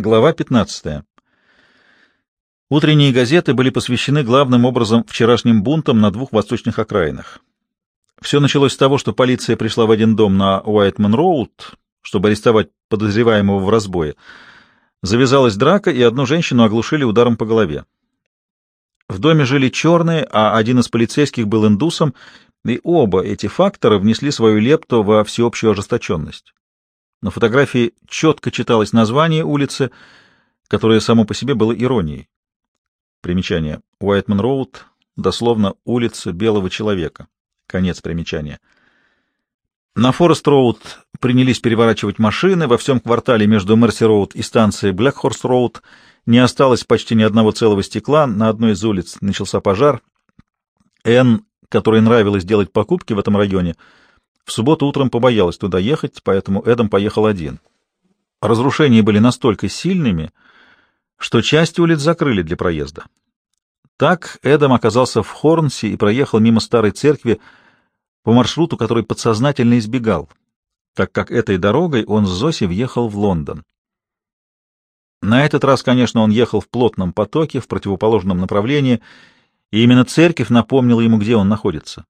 Глава 15. Утренние газеты были посвящены главным образом вчерашним бунтам на двух восточных окраинах. Все началось с того, что полиция пришла в один дом на Уайтман-Роуд, чтобы арестовать подозреваемого в разбое. Завязалась драка, и одну женщину оглушили ударом по голове. В доме жили черные, а один из полицейских был индусом, и оба эти фактора внесли свою лепту во всеобщую ожесточенность. На фотографии четко читалось название улицы, которое само по себе было иронией. Примечание. Уайтман Роуд, дословно улица белого человека. Конец примечания. На Форест Роуд принялись переворачивать машины, во всем квартале между Мерси Роуд и станцией Блэкхорс Роуд не осталось почти ни одного целого стекла, на одной из улиц начался пожар. Энн, которой нравилось делать покупки в этом районе, — в субботу утром побоялась туда ехать, поэтому Эдом поехал один. Разрушения были настолько сильными, что часть улиц закрыли для проезда. Так Эдом оказался в Хорнсе и проехал мимо старой церкви по маршруту, который подсознательно избегал, так как этой дорогой он с Зоси въехал в Лондон. На этот раз, конечно, он ехал в плотном потоке, в противоположном направлении, и именно церковь напомнила ему, где он находится.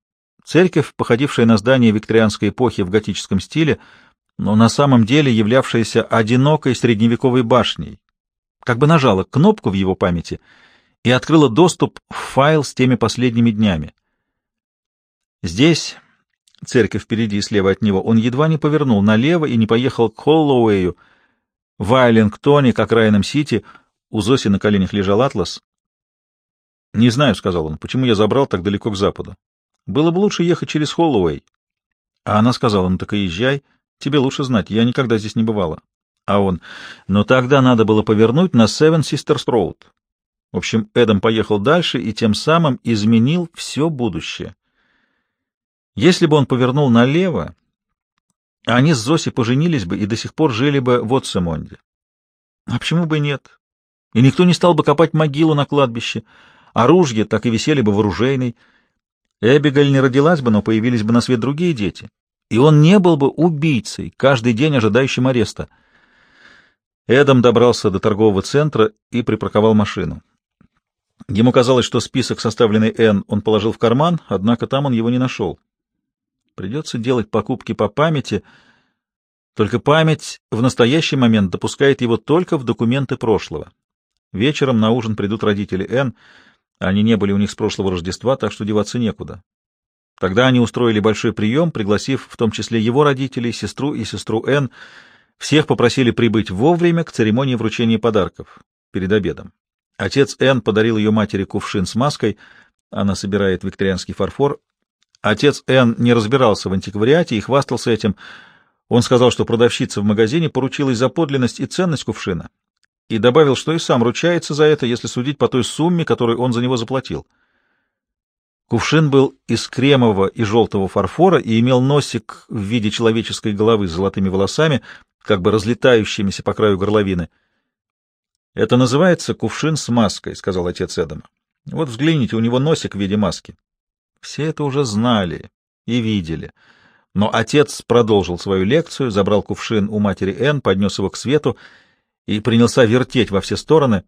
Церковь, походившая на здание викторианской эпохи в готическом стиле, но на самом деле являвшаяся одинокой средневековой башней, как бы нажала кнопку в его памяти и открыла доступ в файл с теми последними днями. Здесь, церковь впереди и слева от него, он едва не повернул налево и не поехал к Холлоуэю, в Айлингтоне, к окраинам Сити, у Зоси на коленях лежал атлас. «Не знаю», — сказал он, — «почему я забрал так далеко к западу? Было бы лучше ехать через Холлоуэй. А она сказала, ну так и езжай. Тебе лучше знать, я никогда здесь не бывала. А он, но тогда надо было повернуть на Seven Sisters Road. В общем, Эдам поехал дальше и тем самым изменил все будущее. Если бы он повернул налево, они с Зоси поженились бы и до сих пор жили бы в Отсемонде. А почему бы нет? И никто не стал бы копать могилу на кладбище, ружья так и висели бы в оружейной. Эбигаль не родилась бы, но появились бы на свет другие дети, и он не был бы убийцей, каждый день ожидающим ареста. Эдам добрался до торгового центра и припарковал машину. Ему казалось, что список, составленный Н, он положил в карман, однако там он его не нашел. Придется делать покупки по памяти, только память в настоящий момент допускает его только в документы прошлого. Вечером на ужин придут родители Н, они не были у них с прошлого Рождества, так что деваться некуда. Тогда они устроили большой прием, пригласив в том числе его родителей, сестру и сестру Н. Всех попросили прибыть вовремя к церемонии вручения подарков перед обедом. Отец Н подарил ее матери кувшин с маской, она собирает викторианский фарфор. Отец Н не разбирался в антиквариате и хвастался этим. Он сказал, что продавщица в магазине поручилась за подлинность и ценность кувшина, и добавил, что и сам ручается за это, если судить по той сумме, которую он за него заплатил. Кувшин был из кремового и желтого фарфора и имел носик в виде человеческой головы с золотыми волосами, как бы разлетающимися по краю горловины. «Это называется кувшин с маской», — сказал отец Эдама. «Вот взгляните, у него носик в виде маски». Все это уже знали и видели. Но отец продолжил свою лекцию, забрал кувшин у матери Энн, поднес его к свету и принялся вертеть во все стороны.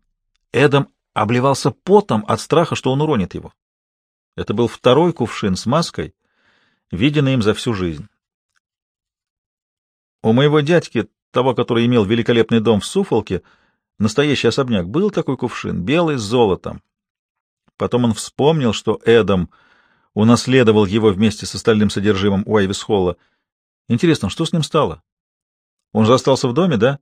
Эдам обливался потом от страха, что он уронит его. Это был второй кувшин с маской, виденный им за всю жизнь. У моего дядьки, того, который имел великолепный дом в Суфолке, настоящий особняк, был такой кувшин, белый с золотом. Потом он вспомнил, что Эдам унаследовал его вместе с остальным содержимым у Айвис-Холла. Интересно, что с ним стало? Он же остался в доме, да?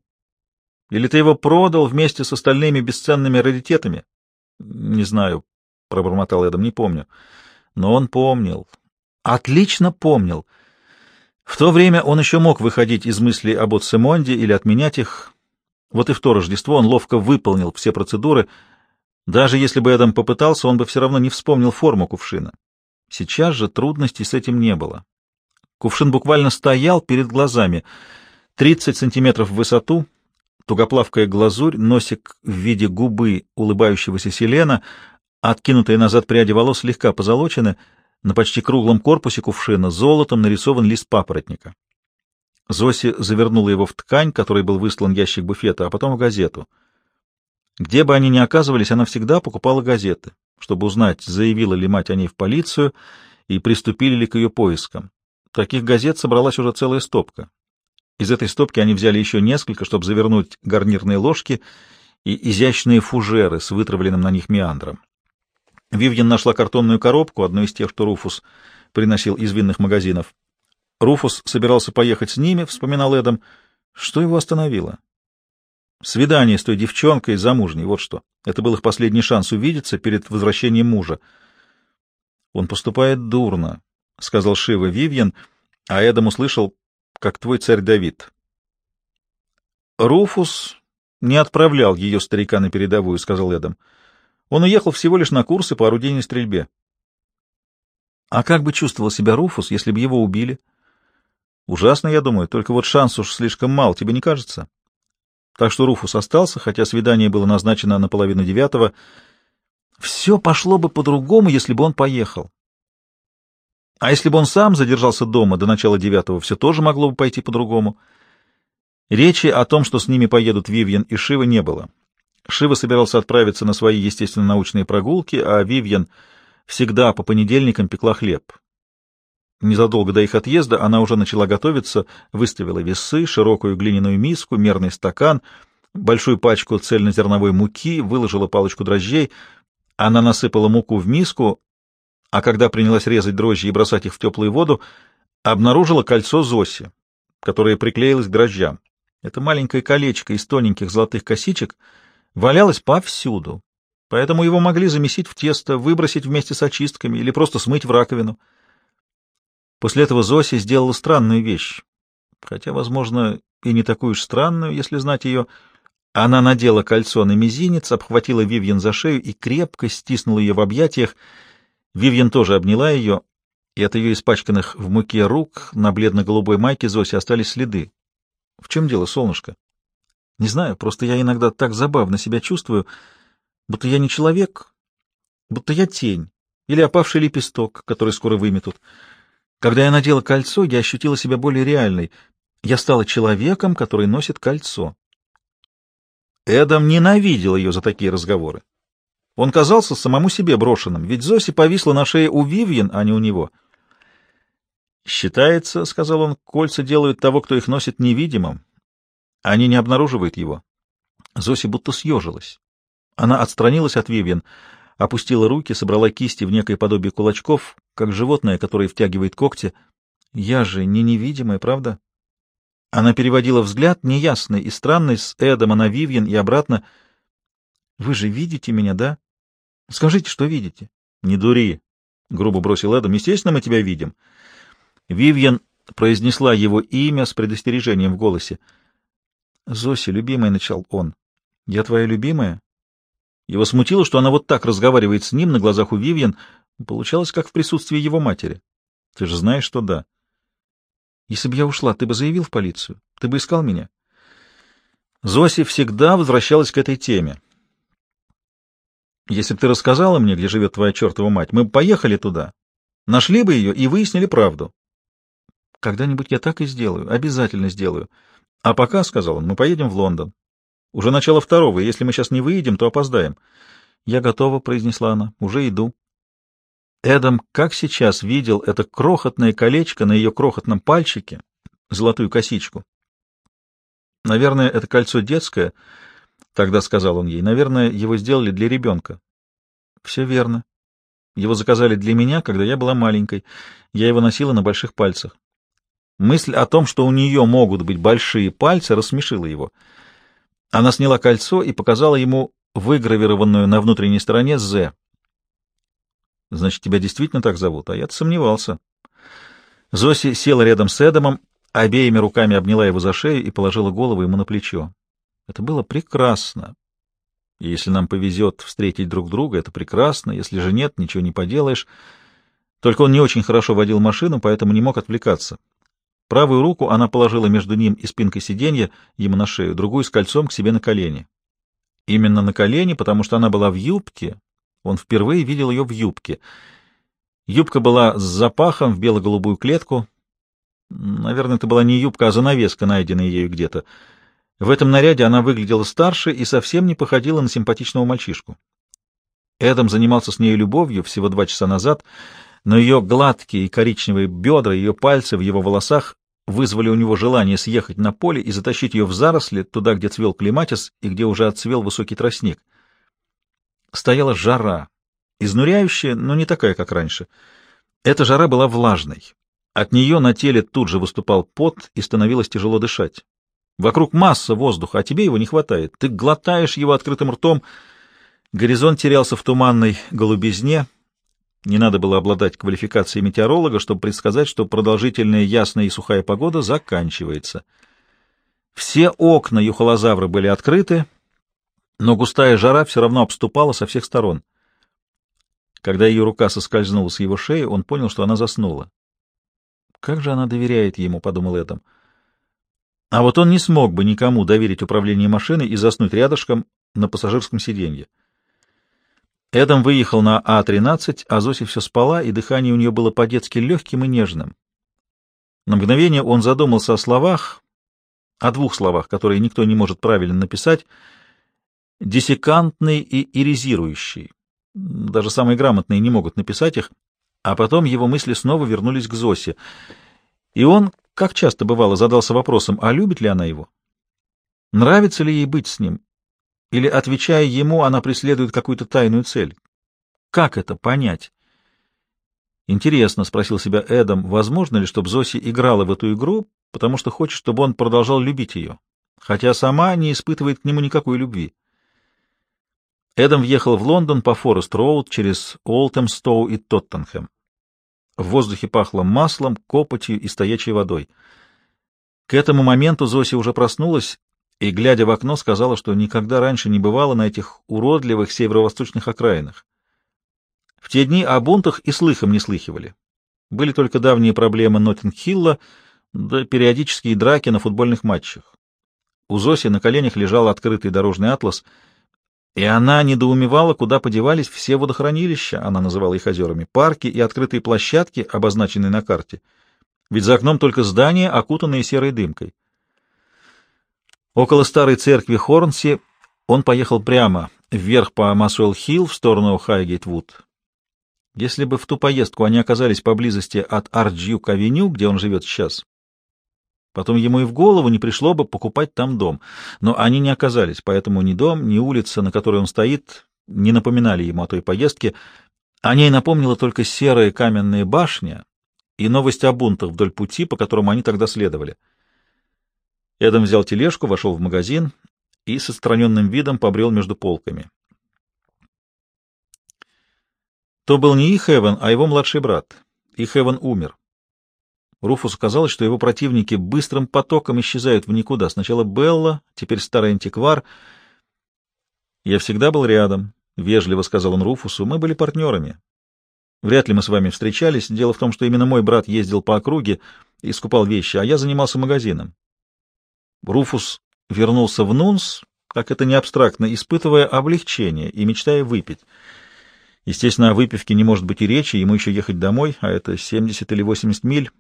Или ты его продал вместе с остальными бесценными раритетами? — Не знаю, — пробормотал Эдам, — не помню. Но он помнил. Отлично помнил. В то время он еще мог выходить из мыслей об Отсемонде или отменять их. Вот и в то Рождество он ловко выполнил все процедуры. Даже если бы Эдам попытался, он бы все равно не вспомнил форму кувшина. Сейчас же трудностей с этим не было. Кувшин буквально стоял перед глазами. Тридцать сантиметров в высоту — тугоплавкая глазурь, носик в виде губы улыбающегося селена, откинутые назад пряди волос слегка позолочены, на почти круглом корпусе кувшина золотом нарисован лист папоротника. Зоси завернула его в ткань, которой был выслан ящик буфета, а потом в газету. Где бы они ни оказывались, она всегда покупала газеты, чтобы узнать, заявила ли мать о ней в полицию и приступили ли к ее поискам. Таких газет собралась уже целая стопка. Из этой стопки они взяли еще несколько, чтобы завернуть гарнирные ложки и изящные фужеры с вытравленным на них меандром. Вивьен нашла картонную коробку, одну из тех, что Руфус приносил из винных магазинов. Руфус собирался поехать с ними, вспоминал Эдам. Что его остановило? Свидание с той девчонкой замужней, вот что. Это был их последний шанс увидеться перед возвращением мужа. Он поступает дурно, — сказал Шива Вивьен, а Эдам услышал, как твой царь Давид. Руфус не отправлял ее старика на передовую, — сказал Эдам. Он уехал всего лишь на курсы по орудийной стрельбе. А как бы чувствовал себя Руфус, если бы его убили? Ужасно, я думаю, только вот шанс уж слишком мал, тебе не кажется? Так что Руфус остался, хотя свидание было назначено на половину девятого. Все пошло бы по-другому, если бы он поехал. А если бы он сам задержался дома до начала девятого, все тоже могло бы пойти по-другому. Речи о том, что с ними поедут Вивьен и Шива, не было. Шива собирался отправиться на свои естественно-научные прогулки, а Вивьен всегда по понедельникам пекла хлеб. Незадолго до их отъезда она уже начала готовиться, выставила весы, широкую глиняную миску, мерный стакан, большую пачку цельнозерновой муки, выложила палочку дрожжей. Она насыпала муку в миску, а когда принялась резать дрожжи и бросать их в теплую воду, обнаружила кольцо Зоси, которое приклеилось к дрожжам. Это маленькое колечко из тоненьких золотых косичек валялось повсюду, поэтому его могли замесить в тесто, выбросить вместе с очистками или просто смыть в раковину. После этого Зоси сделала странную вещь, хотя, возможно, и не такую уж странную, если знать ее. Она надела кольцо на мизинец, обхватила Вивьен за шею и крепко стиснула ее в объятиях. Вивьен тоже обняла ее, и от ее испачканных в муке рук на бледно-голубой майке Зоси остались следы. — В чем дело, солнышко? — Не знаю, просто я иногда так забавно себя чувствую, будто я не человек, будто я тень или опавший лепесток, который скоро выметут. Когда я надела кольцо, я ощутила себя более реальной. Я стала человеком, который носит кольцо. Эдам ненавидел ее за такие разговоры. Он казался самому себе брошенным, ведь Зоси повисла на шее у Вивьен, а не у него. «Считается, — сказал он, — кольца делают того, кто их носит, невидимым. Они не обнаруживают его». Зоси будто съежилась. Она отстранилась от Вивьен опустила руки, собрала кисти в некое подобие кулачков, как животное, которое втягивает когти. Я же не невидимая, правда? Она переводила взгляд, неясный и странный, с Эдома на Вивьен и обратно. — Вы же видите меня, да? Скажите, что видите? — Не дури, — грубо бросил Эдом. — Естественно, мы тебя видим. Вивьен произнесла его имя с предостережением в голосе. — Зоси, любимая, — начал он. — Я твоя любимая? Его смутило, что она вот так разговаривает с ним на глазах у Вивьен. Получалось, как в присутствии его матери. Ты же знаешь, что да. Если бы я ушла, ты бы заявил в полицию? Ты бы искал меня? Зоси всегда возвращалась к этой теме. Если бы ты рассказала мне, где живет твоя чертова мать, мы бы поехали туда, нашли бы ее и выяснили правду. Когда-нибудь я так и сделаю, обязательно сделаю. А пока, — сказал он, — мы поедем в Лондон. Уже начало второго, и если мы сейчас не выйдем, то опоздаем. — Я готова, — произнесла она. — Уже иду. Эдам, как сейчас, видел это крохотное колечко на ее крохотном пальчике, золотую косичку. — Наверное, это кольцо детское, — тогда сказал он ей. — Наверное, его сделали для ребенка. — Все верно. Его заказали для меня, когда я была маленькой. Я его носила на больших пальцах. Мысль о том, что у нее могут быть большие пальцы, рассмешила его — она сняла кольцо и показала ему выгравированную на внутренней стороне «З». «Значит, тебя действительно так зовут?» А я сомневался. Зоси села рядом с Эдамом, обеими руками обняла его за шею и положила голову ему на плечо. Это было прекрасно. И если нам повезет встретить друг друга, это прекрасно. Если же нет, ничего не поделаешь. Только он не очень хорошо водил машину, поэтому не мог отвлекаться. Правую руку она положила между ним и спинкой сиденья, ему на шею, другую с кольцом к себе на колени. Именно на колени, потому что она была в юбке. Он впервые видел ее в юбке. Юбка была с запахом в бело-голубую клетку. Наверное, это была не юбка, а занавеска, найденная ею где-то. В этом наряде она выглядела старше и совсем не походила на симпатичного мальчишку. Эдам занимался с ней любовью всего два часа назад, но ее гладкие и коричневые бедра, ее пальцы в его волосах вызвали у него желание съехать на поле и затащить ее в заросли, туда, где цвел клематис и где уже отцвел высокий тростник. Стояла жара, изнуряющая, но не такая, как раньше. Эта жара была влажной. От нее на теле тут же выступал пот, и становилось тяжело дышать. Вокруг масса воздуха, а тебе его не хватает. Ты глотаешь его открытым ртом. Горизонт терялся в туманной голубизне. Не надо было обладать квалификацией метеоролога, чтобы предсказать, что продолжительная ясная и сухая погода заканчивается. Все окна юхолозавра были открыты, но густая жара все равно обступала со всех сторон. Когда ее рука соскользнула с его шеи, он понял, что она заснула. «Как же она доверяет ему?» — подумал Эдам. А вот он не смог бы никому доверить управление машиной и заснуть рядышком на пассажирском сиденье. Эдам выехал на А-13, а Зоси все спала, и дыхание у нее было по-детски легким и нежным. На мгновение он задумался о словах, о двух словах, которые никто не может правильно написать, десекантный и иризирующий. Даже самые грамотные не могут написать их, а потом его мысли снова вернулись к Зосе, и он как часто бывало, задался вопросом, а любит ли она его? Нравится ли ей быть с ним? Или, отвечая ему, она преследует какую-то тайную цель? Как это понять? Интересно, — спросил себя Эдам, — возможно ли, чтобы Зоси играла в эту игру, потому что хочет, чтобы он продолжал любить ее, хотя сама не испытывает к нему никакой любви? Эдам въехал в Лондон по Форест-Роуд через Олтемстоу и Тоттенхэм. В воздухе пахло маслом, копотью и стоячей водой. К этому моменту Зося уже проснулась и, глядя в окно, сказала, что никогда раньше не бывала на этих уродливых северо-восточных окраинах. В те дни о бунтах и слыхом не слыхивали. Были только давние проблемы Ноттинг-Хилла, да периодические драки на футбольных матчах. У Зоси на коленях лежал открытый дорожный атлас — и она недоумевала, куда подевались все водохранилища, она называла их озерами, парки и открытые площадки, обозначенные на карте. Ведь за окном только здания, окутанные серой дымкой. Около старой церкви Хорнси он поехал прямо вверх по Масуэлл-Хилл в сторону Хайгейт-Вуд. Если бы в ту поездку они оказались поблизости от Арджюк-авеню, где он живет сейчас, Потом ему и в голову не пришло бы покупать там дом. Но они не оказались, поэтому ни дом, ни улица, на которой он стоит, не напоминали ему о той поездке. О ней напомнила только серая каменная башня и новость о бунтах вдоль пути, по которому они тогда следовали. Эдам взял тележку, вошел в магазин и с отстраненным видом побрел между полками. То был не их Эван, а его младший брат. Их Эван умер. Руфусу казалось, что его противники быстрым потоком исчезают в никуда. Сначала Белла, теперь старый антиквар. «Я всегда был рядом», — вежливо сказал он Руфусу. «Мы были партнерами. Вряд ли мы с вами встречались. Дело в том, что именно мой брат ездил по округе и скупал вещи, а я занимался магазином». Руфус вернулся в Нунс, как это не абстрактно, испытывая облегчение и мечтая выпить. Естественно, о выпивке не может быть и речи, ему еще ехать домой, а это 70 или 80 миль.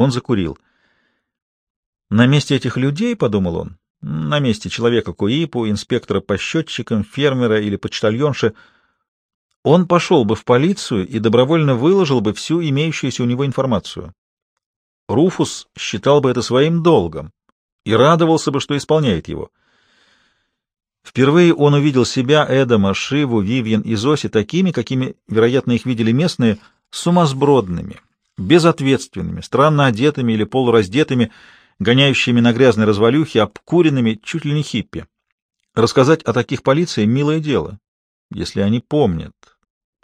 Он закурил. На месте этих людей, — подумал он, — на месте человека Куипу, инспектора по счетчикам, фермера или почтальонши, он пошел бы в полицию и добровольно выложил бы всю имеющуюся у него информацию. Руфус считал бы это своим долгом и радовался бы, что исполняет его. Впервые он увидел себя, Эдама, Шиву, Вивьен и Зоси такими, какими, вероятно, их видели местные, сумасбродными, безответственными, странно одетыми или полураздетыми, гоняющими на грязной развалюхе, обкуренными, чуть ли не хиппи. Рассказать о таких полиции — милое дело, если они помнят,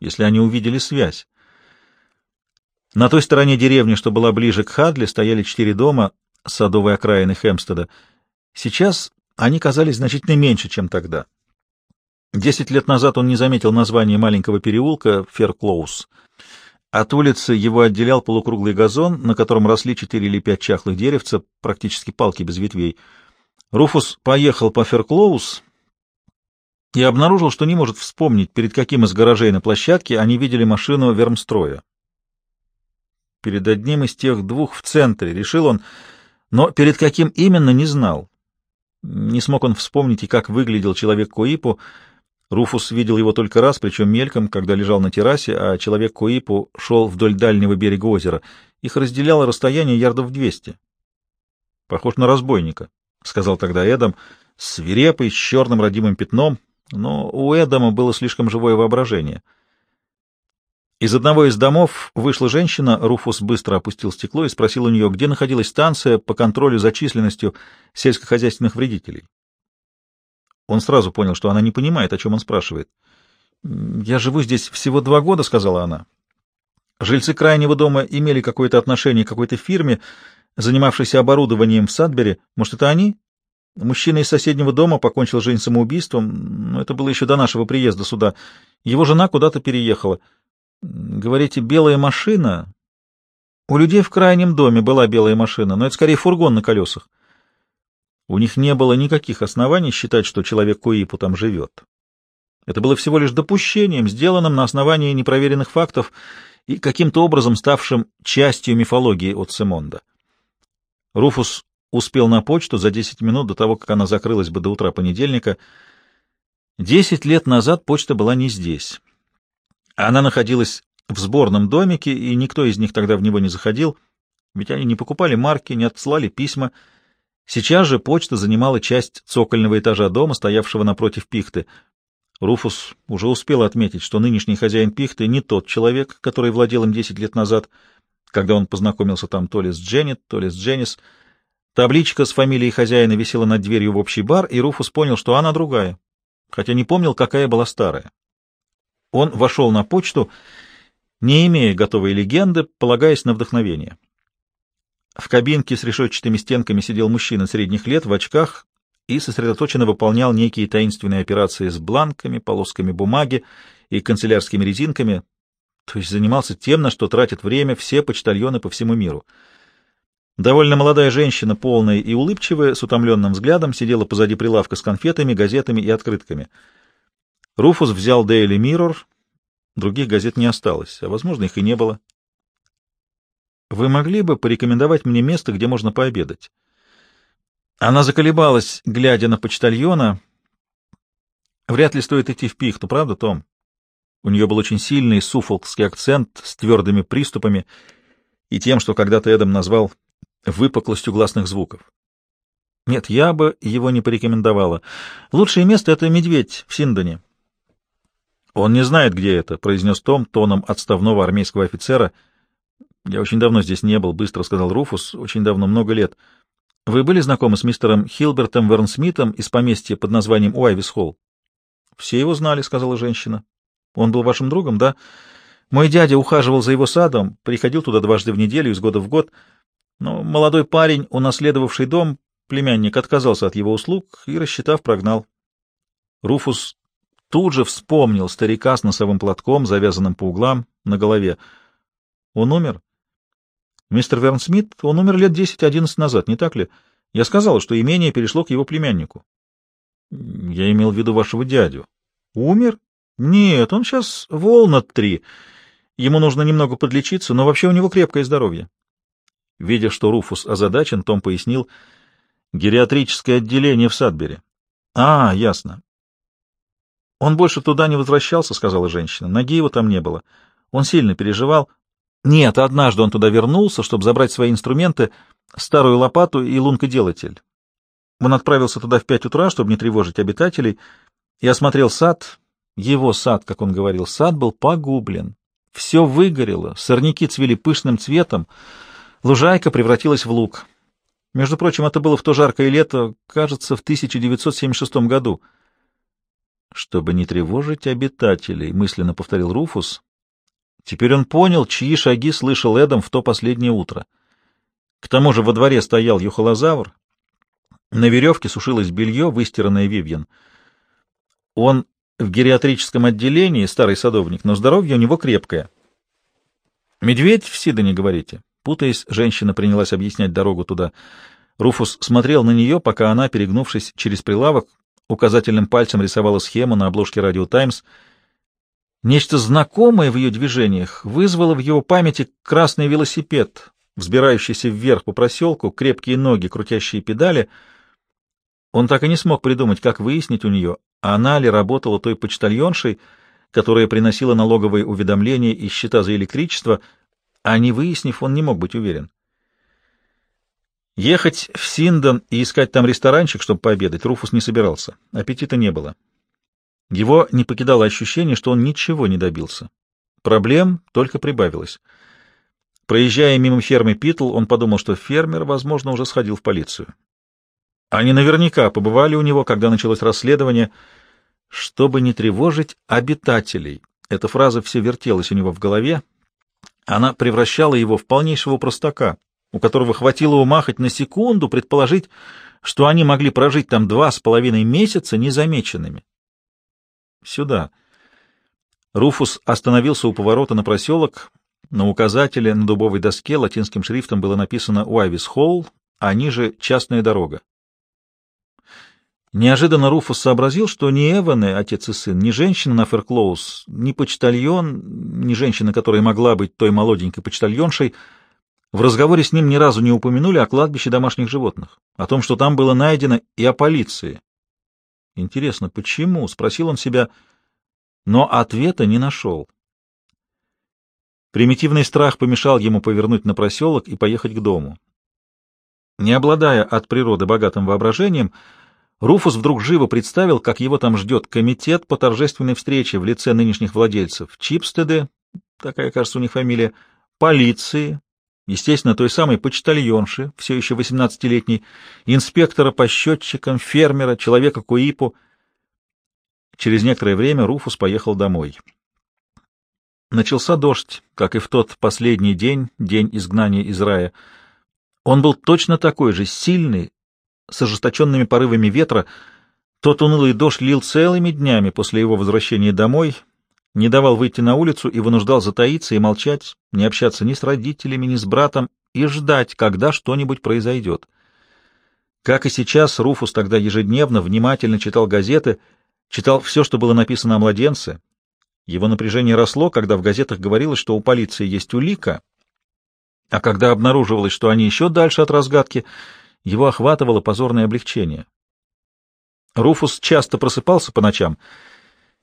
если они увидели связь. На той стороне деревни, что была ближе к Хадли, стояли четыре дома садовой окраины Хемстеда. Сейчас они казались значительно меньше, чем тогда. Десять лет назад он не заметил названия маленького переулка Ферклоус — от улицы его отделял полукруглый газон, на котором росли четыре или пять чахлых деревца, практически палки без ветвей. Руфус поехал по Ферклоус и обнаружил, что не может вспомнить, перед каким из гаражей на площадке они видели машину вермстроя. перед одним из тех двух в центре, решил он, но перед каким именно не знал. Не смог он вспомнить и как выглядел человек Куипу. Руфус видел его только раз, причем мельком, когда лежал на террасе, а человек Куипу шел вдоль дальнего берега озера. Их разделяло расстояние ярдов двести. — Похож на разбойника, — сказал тогда Эдам, свирепый, с черным родимым пятном, но у Эдама было слишком живое воображение — из одного из домов вышла женщина, Руфус быстро опустил стекло и спросил у нее, где находилась станция по контролю за численностью сельскохозяйственных вредителей. Он сразу понял, что она не понимает, о чем он спрашивает. «Я живу здесь всего два года», — сказала она. Жильцы крайнего дома имели какое-то отношение к какой-то фирме, занимавшейся оборудованием в Садбери. Может, это они? Мужчина из соседнего дома покончил жизнь самоубийством, но это было еще до нашего приезда сюда. Его жена куда-то переехала. Говорите, белая машина? У людей в крайнем доме была белая машина, но это скорее фургон на колесах. У них не было никаких оснований считать, что человек Куипу там живет. Это было всего лишь допущением, сделанным на основании непроверенных фактов и каким-то образом ставшим частью мифологии от Семонда. Руфус успел на почту за 10 минут до того, как она закрылась бы до утра понедельника. Десять лет назад почта была не здесь. Она находилась в сборном домике, и никто из них тогда в него не заходил, ведь они не покупали марки, не отсылали письма. Сейчас же почта занимала часть цокольного этажа дома, стоявшего напротив пихты. Руфус уже успел отметить, что нынешний хозяин пихты не тот человек, который владел им десять лет назад, когда он познакомился там то ли с Дженнет, то ли с Дженнис. Табличка с фамилией хозяина висела над дверью в общий бар, и Руфус понял, что она другая, хотя не помнил, какая была старая. Он вошел на почту, не имея готовой легенды, полагаясь на вдохновение. В кабинке с решетчатыми стенками сидел мужчина средних лет в очках и сосредоточенно выполнял некие таинственные операции с бланками, полосками бумаги и канцелярскими резинками, то есть занимался тем, на что тратят время все почтальоны по всему миру. Довольно молодая женщина, полная и улыбчивая, с утомленным взглядом, сидела позади прилавка с конфетами, газетами и открытками — Руфус взял Daily Mirror, других газет не осталось, а, возможно, их и не было. Вы могли бы порекомендовать мне место, где можно пообедать? Она заколебалась, глядя на почтальона. Вряд ли стоит идти в пихту, правда, Том? У нее был очень сильный суфолкский акцент с твердыми приступами и тем, что когда-то Эдам назвал выпуклостью гласных звуков. Нет, я бы его не порекомендовала. Лучшее место — это Медведь в Синдоне. «Он не знает, где это», — произнес Том тоном отставного армейского офицера. «Я очень давно здесь не был», — быстро сказал Руфус. «Очень давно, много лет. Вы были знакомы с мистером Хилбертом Вернсмитом из поместья под названием Уайвис Холл?» «Все его знали», — сказала женщина. «Он был вашим другом, да? Мой дядя ухаживал за его садом, приходил туда дважды в неделю из года в год. Но молодой парень, унаследовавший дом, племянник, отказался от его услуг и, рассчитав, прогнал». Руфус Тут же вспомнил старика с носовым платком, завязанным по углам, на голове. Он умер? Мистер Вернсмит, он умер лет десять-одиннадцать назад, не так ли? Я сказал, что имение перешло к его племяннику. Я имел в виду вашего дядю. Умер? Нет, он сейчас Волнат-3. Ему нужно немного подлечиться, но вообще у него крепкое здоровье. Видя, что Руфус озадачен, Том пояснил. Гериатрическое отделение в Садбере. А, ясно. Он больше туда не возвращался, — сказала женщина. Ноги его там не было. Он сильно переживал. Нет, однажды он туда вернулся, чтобы забрать свои инструменты, старую лопату и лункоделатель. Он отправился туда в пять утра, чтобы не тревожить обитателей, и осмотрел сад. Его сад, как он говорил, сад был погублен. Все выгорело, сорняки цвели пышным цветом, лужайка превратилась в луг. Между прочим, это было в то жаркое лето, кажется, в 1976 году — чтобы не тревожить обитателей, мысленно повторил Руфус. Теперь он понял, чьи шаги слышал Эдом в то последнее утро. К тому же во дворе стоял юхолозавр. На веревке сушилось белье, выстиранное Вивьен. Он в гериатрическом отделении, старый садовник, но здоровье у него крепкое. «Медведь в Сидоне, говорите?» Путаясь, женщина принялась объяснять дорогу туда. Руфус смотрел на нее, пока она, перегнувшись через прилавок, указательным пальцем рисовала схему на обложке «Радио Таймс». Нечто знакомое в ее движениях вызвало в его памяти красный велосипед, взбирающийся вверх по проселку, крепкие ноги, крутящие педали. Он так и не смог придумать, как выяснить у нее, она ли работала той почтальоншей, которая приносила налоговые уведомления и счета за электричество, а не выяснив, он не мог быть уверен. Ехать в Синдон и искать там ресторанчик, чтобы пообедать, Руфус не собирался. Аппетита не было. Его не покидало ощущение, что он ничего не добился. Проблем только прибавилось. Проезжая мимо фермы Питл, он подумал, что фермер, возможно, уже сходил в полицию. Они наверняка побывали у него, когда началось расследование, чтобы не тревожить обитателей. Эта фраза все вертелась у него в голове. Она превращала его в полнейшего простака, у которого хватило ума хоть на секунду предположить, что они могли прожить там два с половиной месяца незамеченными. Сюда. Руфус остановился у поворота на проселок. На указателе на дубовой доске латинским шрифтом было написано «Уайвис Холл», а ниже «Частная дорога». Неожиданно Руфус сообразил, что ни Эваны, отец и сын, ни женщина на Ферклоус, ни почтальон, ни женщина, которая могла быть той молоденькой почтальоншей, в разговоре с ним ни разу не упомянули о кладбище домашних животных, о том, что там было найдено, и о полиции. Интересно, почему? — спросил он себя, но ответа не нашел. Примитивный страх помешал ему повернуть на проселок и поехать к дому. Не обладая от природы богатым воображением, Руфус вдруг живо представил, как его там ждет комитет по торжественной встрече в лице нынешних владельцев Чипстеды, такая, кажется, у них фамилия, полиции, естественно, той самой почтальонши, все еще 18-летней, инспектора по счетчикам, фермера, человека Куипу. Через некоторое время Руфус поехал домой. Начался дождь, как и в тот последний день, день изгнания из рая. Он был точно такой же, сильный, с ожесточенными порывами ветра. Тот унылый дождь лил целыми днями после его возвращения домой, не давал выйти на улицу и вынуждал затаиться и молчать, не общаться ни с родителями, ни с братом и ждать, когда что-нибудь произойдет. Как и сейчас, Руфус тогда ежедневно внимательно читал газеты, читал все, что было написано о младенце. Его напряжение росло, когда в газетах говорилось, что у полиции есть улика, а когда обнаруживалось, что они еще дальше от разгадки — его охватывало позорное облегчение. Руфус часто просыпался по ночам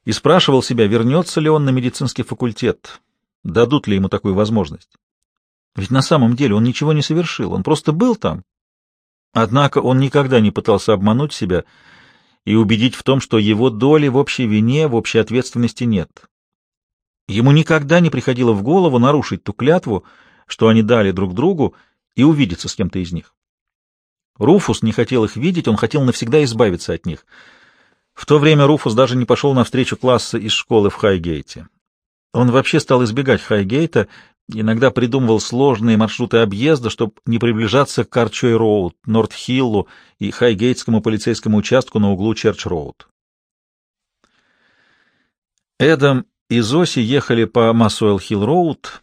и спрашивал себя, вернется ли он на медицинский факультет, дадут ли ему такую возможность. Ведь на самом деле он ничего не совершил, он просто был там. Однако он никогда не пытался обмануть себя и убедить в том, что его доли в общей вине, в общей ответственности нет. Ему никогда не приходило в голову нарушить ту клятву, что они дали друг другу, и увидеться с кем-то из них. Руфус не хотел их видеть, он хотел навсегда избавиться от них. В то время Руфус даже не пошел на встречу класса из школы в Хайгейте. Он вообще стал избегать Хайгейта, иногда придумывал сложные маршруты объезда, чтобы не приближаться к Арчуэй-Роуд, Норт-Хиллу и Хайгейтскому полицейскому участку на углу Черч-Роуд. Эдам и Зоси ехали по Массуэлл-Хилл-Роуд,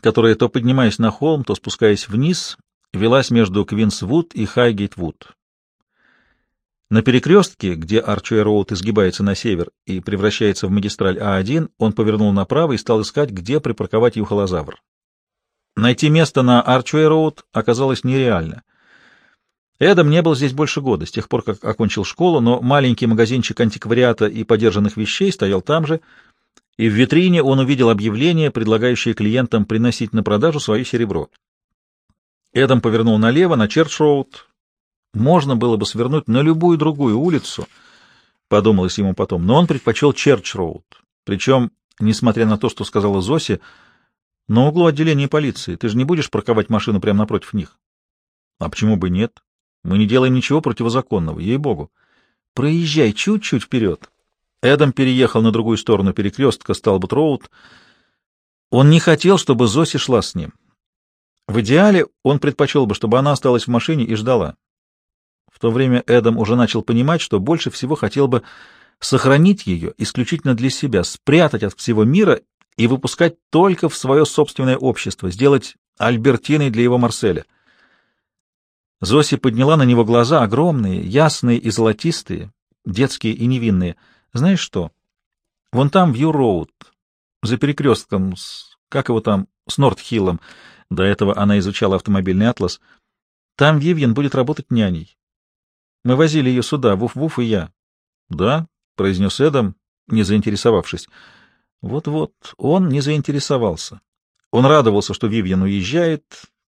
которая, то поднимаясь на холм, то спускаясь вниз, вилась между Квинсвуд и Хайгейтвуд. На перекрестке, где Арчуэй-Роуд изгибается на север и превращается в магистраль А1, он повернул направо и стал искать, где припарковать юхолозавр. Найти место на Арчуэй-Роуд оказалось нереально. Эдам не был здесь больше года, с тех пор, как окончил школу, но маленький магазинчик антиквариата и подержанных вещей стоял там же, и в витрине он увидел объявление, предлагающее клиентам приносить на продажу свое серебро. Эдам повернул налево, на Черч-Роуд. Можно было бы свернуть на любую другую улицу, подумалось ему потом, но он предпочел Черч-Роуд. Причем, несмотря на то, что сказала Зоси, на углу отделения полиции. Ты же не будешь парковать машину прямо напротив них? А почему бы нет? Мы не делаем ничего противозаконного, ей-богу. Проезжай чуть-чуть вперед. Эдам переехал на другую сторону перекрестка Сталбут-Роуд. Он не хотел, чтобы Зоси шла с ним. В идеале он предпочел бы, чтобы она осталась в машине и ждала. В то время Эдам уже начал понимать, что больше всего хотел бы сохранить ее исключительно для себя, спрятать от всего мира и выпускать только в свое собственное общество, сделать Альбертиной для его Марселя. Зоси подняла на него глаза, огромные, ясные и золотистые, детские и невинные. Знаешь что? Вон там, в Ю-Роуд, за перекрестком с... как его там, с Норт-Хиллом. До этого она изучала автомобильный атлас. Там Вивьен будет работать няней. Мы возили ее сюда, Вуф-Вуф и я. — Да, — произнес Эдам, не заинтересовавшись. Вот-вот, он не заинтересовался. Он радовался, что Вивьен уезжает,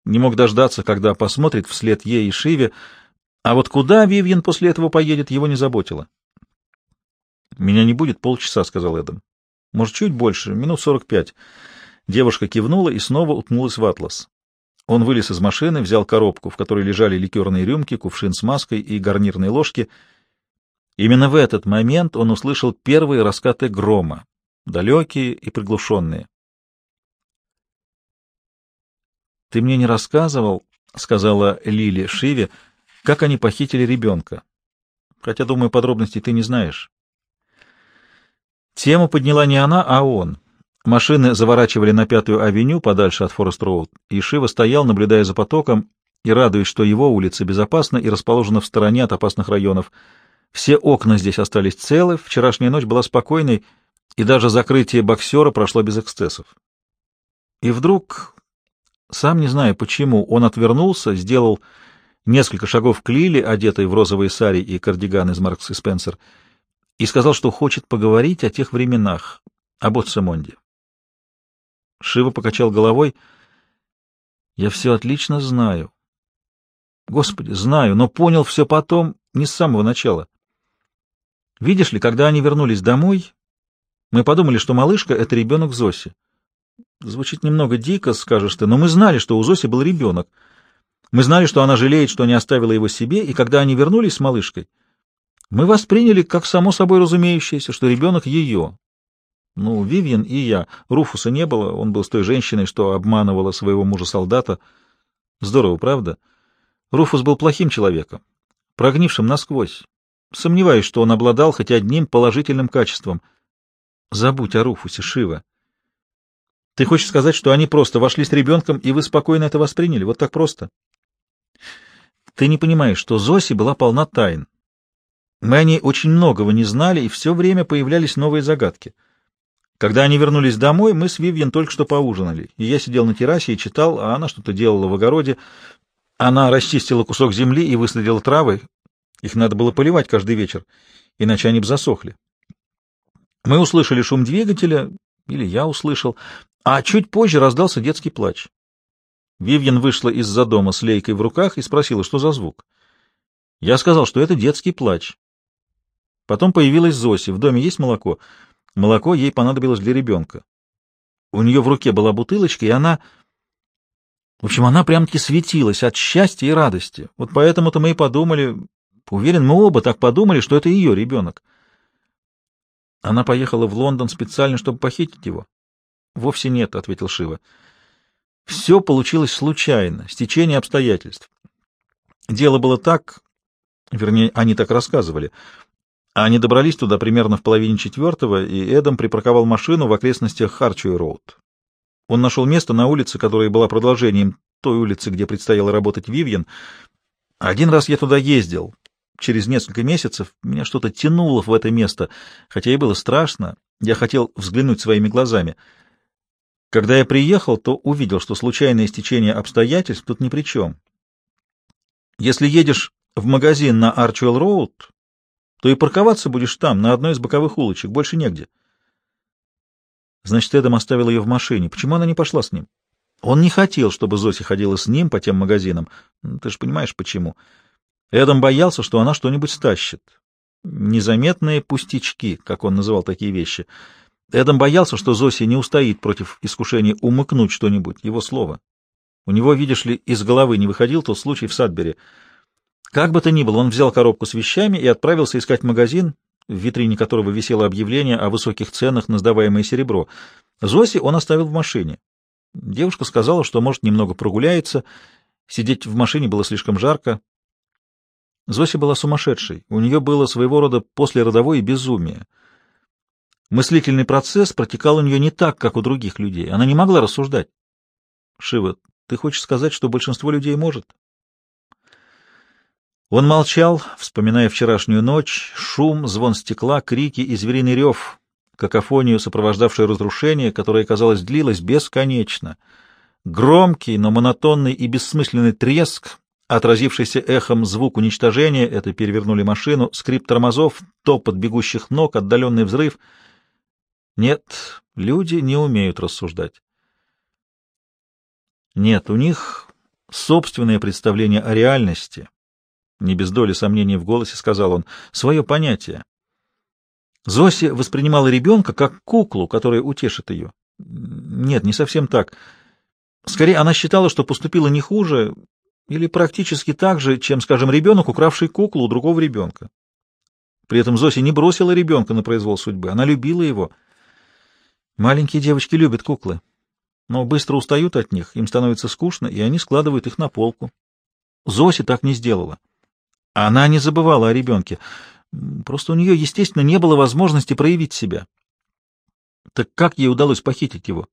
не мог дождаться, когда посмотрит вслед ей и Шиве, а вот куда Вивьен после этого поедет, его не заботило. «Меня не будет полчаса», — сказал Эдам. «Может, чуть больше, минут сорок пять». Девушка кивнула и снова уткнулась в атлас. Он вылез из машины, взял коробку, в которой лежали ликерные рюмки, кувшин с маской и гарнирные ложки. Именно в этот момент он услышал первые раскаты грома, далекие и приглушенные. «Ты мне не рассказывал, — сказала Лили Шиве, — как они похитили ребенка. Хотя, думаю, подробностей ты не знаешь». Тему подняла не она, а он. Машины заворачивали на Пятую авеню, подальше от Форест-Роуд, и Шива стоял, наблюдая за потоком и радуясь, что его улица безопасна и расположена в стороне от опасных районов. Все окна здесь остались целы, вчерашняя ночь была спокойной, и даже закрытие боксера прошло без эксцессов. И вдруг, сам не зная почему, он отвернулся, сделал несколько шагов к Лили, одетой в розовые сари и кардиган из Маркс и Спенсер, и сказал, что хочет поговорить о тех временах, об Отсемонде. Шива покачал головой. Я все отлично знаю. Господи, знаю, но понял все потом, не с самого начала. Видишь ли, когда они вернулись домой, мы подумали, что малышка — это ребенок Зоси. Звучит немного дико, скажешь ты, но мы знали, что у Зоси был ребенок. Мы знали, что она жалеет, что не оставила его себе, и когда они вернулись с малышкой, мы восприняли как само собой разумеющееся, что ребенок ее, ну, Вивьен и я. Руфуса не было, он был с той женщиной, что обманывала своего мужа-солдата. Здорово, правда? Руфус был плохим человеком, прогнившим насквозь. Сомневаюсь, что он обладал хоть одним положительным качеством. Забудь о Руфусе, Шива. Ты хочешь сказать, что они просто вошли с ребенком, и вы спокойно это восприняли? Вот так просто? Ты не понимаешь, что Зоси была полна тайн. Мы о ней очень многого не знали, и все время появлялись новые загадки. Когда они вернулись домой, мы с Вивьен только что поужинали, и я сидел на террасе и читал, а она что-то делала в огороде. Она расчистила кусок земли и высадила травы. Их надо было поливать каждый вечер, иначе они бы засохли. Мы услышали шум двигателя, или я услышал, а чуть позже раздался детский плач. Вивьен вышла из-за дома с лейкой в руках и спросила, что за звук. Я сказал, что это детский плач. Потом появилась Зоси. В доме есть молоко? Молоко ей понадобилось для ребенка. У нее в руке была бутылочка, и она... В общем, она прям-таки светилась от счастья и радости. Вот поэтому-то мы и подумали... Уверен, мы оба так подумали, что это ее ребенок. Она поехала в Лондон специально, чтобы похитить его? — Вовсе нет, — ответил Шива. Все получилось случайно, стечение обстоятельств. Дело было так, вернее, они так рассказывали. Они добрались туда примерно в половине четвертого, и Эдам припарковал машину в окрестностях Харчуэй-Роуд. Он нашел место на улице, которая была продолжением той улицы, где предстояло работать Вивьен. Один раз я туда ездил. Через несколько месяцев меня что-то тянуло в это место, хотя и было страшно. Я хотел взглянуть своими глазами. Когда я приехал, то увидел, что случайное стечение обстоятельств тут ни при чем. Если едешь в магазин на Арчуэлл-Роуд, то и парковаться будешь там, на одной из боковых улочек, больше негде. Значит, Эдам оставил ее в машине. Почему она не пошла с ним? Он не хотел, чтобы Зоси ходила с ним по тем магазинам. Ну, ты же понимаешь, почему. Эдам боялся, что она что-нибудь стащит. Незаметные пустячки, как он называл такие вещи. Эдам боялся, что Зоси не устоит против искушения умыкнуть что-нибудь, его слово. У него, видишь ли, из головы не выходил тот случай в Садбере — как бы то ни было, он взял коробку с вещами и отправился искать магазин, в витрине которого висело объявление о высоких ценах на сдаваемое серебро. Зоси он оставил в машине. Девушка сказала, что, может, немного прогуляется. Сидеть в машине было слишком жарко. Зоси была сумасшедшей. У нее было своего рода послеродовое безумие. Мыслительный процесс протекал у нее не так, как у других людей. Она не могла рассуждать. — Шива, ты хочешь сказать, что большинство людей может? Он молчал, вспоминая вчерашнюю ночь, шум, звон стекла, крики и звериный рев, какофонию, сопровождавшую разрушение, которое, казалось, длилось бесконечно. Громкий, но монотонный и бессмысленный треск, отразившийся эхом звук уничтожения, это перевернули машину, скрип тормозов, топот бегущих ног, отдаленный взрыв. Нет, люди не умеют рассуждать. Нет, у них собственное представление о реальности. Не без доли сомнений в голосе сказал он, свое понятие. Зося воспринимала ребенка как куклу, которая утешит ее. Нет, не совсем так. Скорее, она считала, что поступила не хуже или практически так же, чем, скажем, ребенок, укравший куклу у другого ребенка. При этом Зося не бросила ребенка на произвол судьбы, она любила его. Маленькие девочки любят куклы, но быстро устают от них, им становится скучно, и они складывают их на полку. Зося так не сделала. Она не забывала о ребенке. Просто у нее, естественно, не было возможности проявить себя. Так как ей удалось похитить его?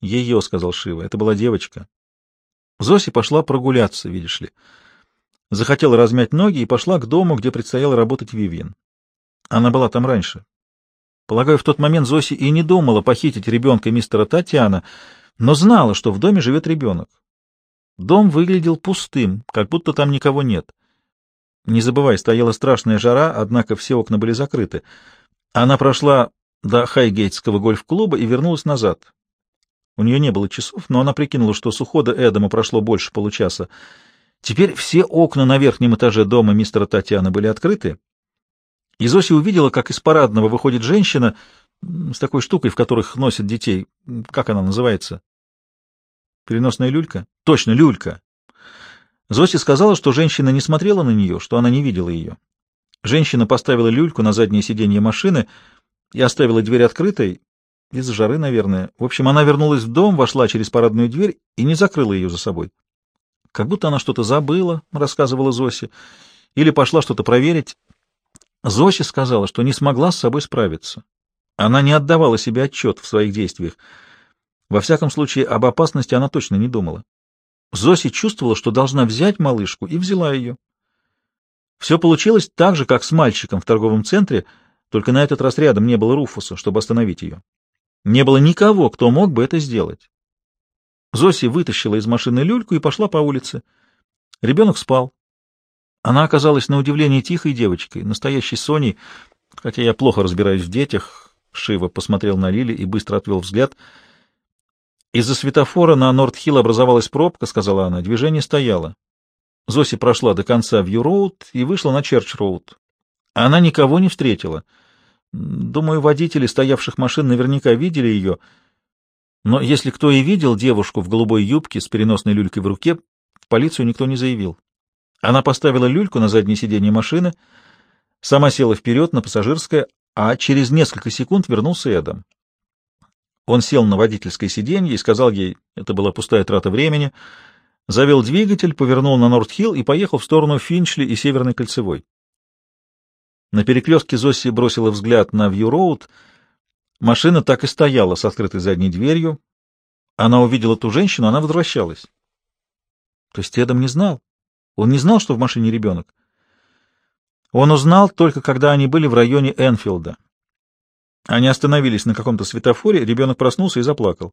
Ее, — сказал Шива, — это была девочка. Зоси пошла прогуляться, видишь ли. Захотела размять ноги и пошла к дому, где предстояло работать Вивьен. Она была там раньше. Полагаю, в тот момент Зоси и не думала похитить ребенка мистера Татьяна, но знала, что в доме живет ребенок. Дом выглядел пустым, как будто там никого нет. Не забывай, стояла страшная жара, однако все окна были закрыты. Она прошла до Хайгейтского гольф-клуба и вернулась назад. У нее не было часов, но она прикинула, что с ухода Эдама прошло больше получаса. Теперь все окна на верхнем этаже дома мистера Татьяны были открыты, и Зося увидела, как из парадного выходит женщина с такой штукой, в которых носят детей. Как она называется? Переносная люлька? Точно, люлька. Зося сказала, что женщина не смотрела на нее, что она не видела ее. Женщина поставила люльку на заднее сиденье машины и оставила дверь открытой, из-за жары, наверное. В общем, она вернулась в дом, вошла через парадную дверь и не закрыла ее за собой. Как будто она что-то забыла, рассказывала Зося, или пошла что-то проверить. Зося сказала, что не смогла с собой справиться. Она не отдавала себе отчет в своих действиях. Во всяком случае, об опасности она точно не думала. Зося чувствовала, что должна взять малышку, и взяла ее. Все получилось так же, как с мальчиком в торговом центре, только на этот раз рядом не было Руфуса, чтобы остановить ее. Не было никого, кто мог бы это сделать. Зоси вытащила из машины люльку и пошла по улице. Ребенок спал. Она оказалась на удивление тихой девочкой, настоящей Соней, хотя я плохо разбираюсь в детях. Шива посмотрел на Лили и быстро отвел взгляд. Из-за светофора на Норд-Хилл образовалась пробка, сказала она. Движение стояло. Зоси прошла до конца Вью-Роуд и вышла на Черч-Роуд. Она никого не встретила. Думаю, водители стоявших машин наверняка видели ее, но если кто и видел девушку в голубой юбке с переносной люлькой в руке, в полицию никто не заявил. Она поставила люльку на заднее сиденье машины, сама села вперед на пассажирское, а через несколько секунд вернулся Эдам. Он сел на водительское сиденье и сказал ей, это была пустая трата времени, завел двигатель, повернул на Норд-Хилл и поехал в сторону Финчли и Северной Кольцевой. На перекрестке Зосси бросила взгляд на Вью-Роуд. Машина так и стояла с открытой задней дверью. Она увидела ту женщину, она возвращалась. То есть Эдам не знал? Он не знал, что в машине ребенок? Он узнал только, когда они были в районе Энфилда. Они остановились на каком-то светофоре, ребенок проснулся и заплакал.